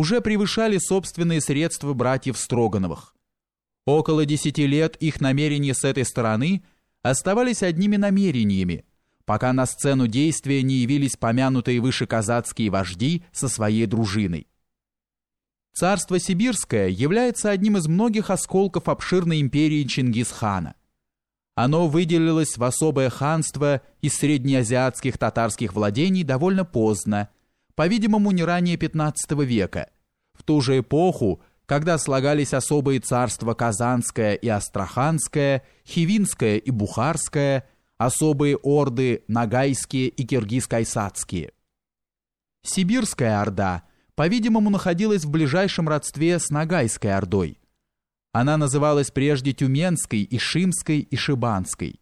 уже превышали собственные средства братьев Строгановых. Около десяти лет их намерения с этой стороны оставались одними намерениями, пока на сцену действия не явились помянутые выше казацкие вожди со своей дружиной. Царство Сибирское является одним из многих осколков обширной империи Чингисхана. Оно выделилось в особое ханство из среднеазиатских татарских владений довольно поздно, по-видимому, не ранее XV века, в ту же эпоху, когда слагались особые царства Казанское и Астраханское, Хивинское и Бухарское, особые орды Нагайские и Киргиз-Кайсацкие. Сибирская орда, по-видимому, находилась в ближайшем родстве с Нагайской ордой. Она называлась прежде Тюменской, Ишимской и Шибанской.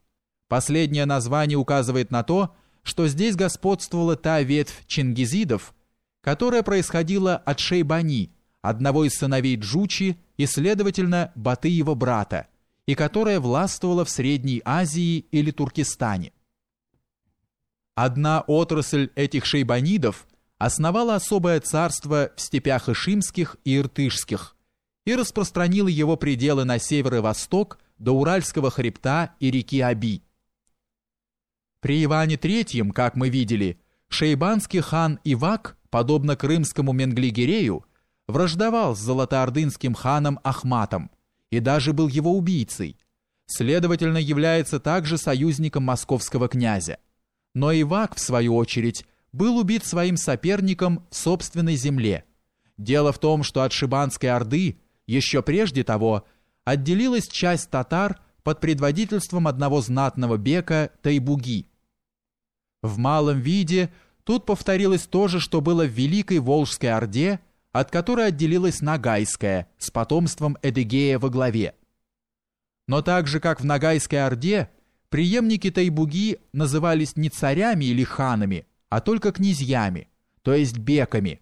Последнее название указывает на то, что здесь господствовала та ветвь чингизидов, которая происходила от Шейбани, одного из сыновей Джучи и, следовательно, Батыева брата, и которая властвовала в Средней Азии или Туркестане. Одна отрасль этих шейбанидов основала особое царство в степях Ишимских и Иртышских, и распространила его пределы на север и восток до Уральского хребта и реки Аби. При Иване III, как мы видели, шейбанский хан Ивак, подобно крымскому Менглигерею, враждовал с золотоордынским ханом Ахматом и даже был его убийцей, следовательно, является также союзником московского князя. Но Ивак, в свою очередь, был убит своим соперником в собственной земле. Дело в том, что от Шибанской Орды – еще прежде того отделилась часть татар под предводительством одного знатного бека Тайбуги. В малом виде тут повторилось то же, что было в Великой Волжской Орде, от которой отделилась Нагайская с потомством Эдегея во главе. Но так же, как в Нагайской Орде, преемники Тайбуги назывались не царями или ханами, а только князьями, то есть беками.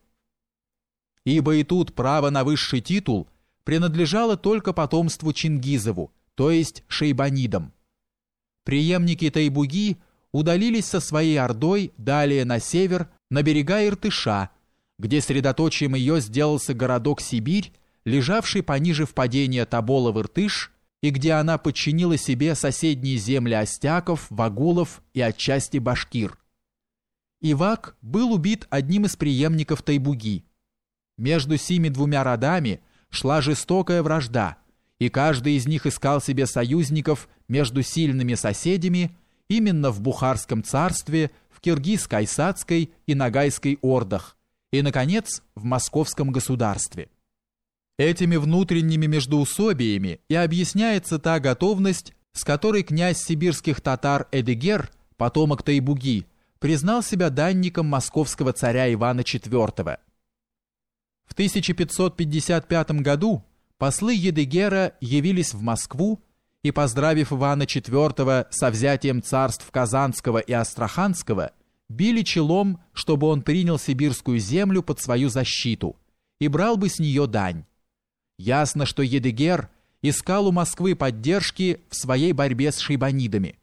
Ибо и тут право на высший титул – принадлежало только потомству Чингизову, то есть шейбанидам. Приемники Тайбуги удалились со своей ордой далее на север, на берега Иртыша, где средоточием ее сделался городок Сибирь, лежавший пониже впадения Тобола в Иртыш, и где она подчинила себе соседние земли остяков, вагулов и отчасти башкир. Ивак был убит одним из преемников Тайбуги. Между сими двумя родами – шла жестокая вражда, и каждый из них искал себе союзников между сильными соседями именно в Бухарском царстве, в Киргиз-Кайсацкой и Ногайской ордах, и, наконец, в Московском государстве. Этими внутренними междоусобиями и объясняется та готовность, с которой князь сибирских татар Эдегер, потомок Тайбуги, признал себя данником московского царя Ивана IV. В 1555 году послы Едыгера явились в Москву и, поздравив Ивана IV со взятием царств Казанского и Астраханского, били челом, чтобы он принял сибирскую землю под свою защиту и брал бы с нее дань. Ясно, что Едыгер искал у Москвы поддержки в своей борьбе с шейбанидами.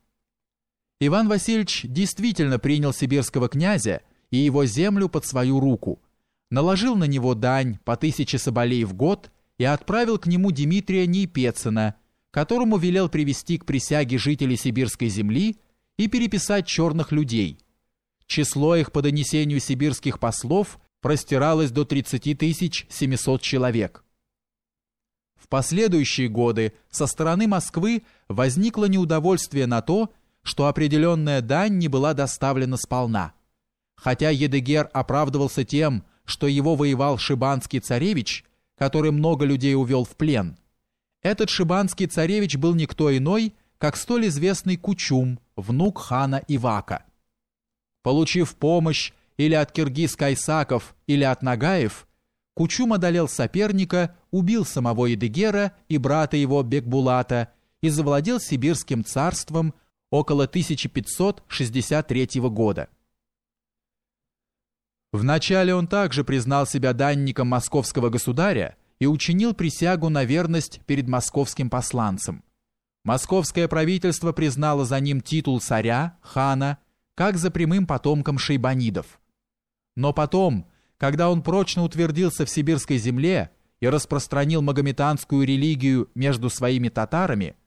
Иван Васильевич действительно принял сибирского князя и его землю под свою руку – наложил на него дань по тысяче соболей в год и отправил к нему Дмитрия Нейпецина, которому велел привести к присяге жителей сибирской земли и переписать черных людей. Число их по донесению сибирских послов простиралось до 30 700 человек. В последующие годы со стороны Москвы возникло неудовольствие на то, что определенная дань не была доставлена сполна. Хотя Едыгер оправдывался тем, что его воевал шибанский царевич, который много людей увел в плен. Этот шибанский царевич был никто иной, как столь известный Кучум, внук хана Ивака. Получив помощь или от киргиз-кайсаков, или от нагаев, Кучум одолел соперника, убил самого Едыгера и брата его Бекбулата и завладел сибирским царством около 1563 года. Вначале он также признал себя данником московского государя и учинил присягу на верность перед московским посланцем. Московское правительство признало за ним титул царя, хана, как за прямым потомком шейбанидов. Но потом, когда он прочно утвердился в сибирской земле и распространил магометанскую религию между своими татарами,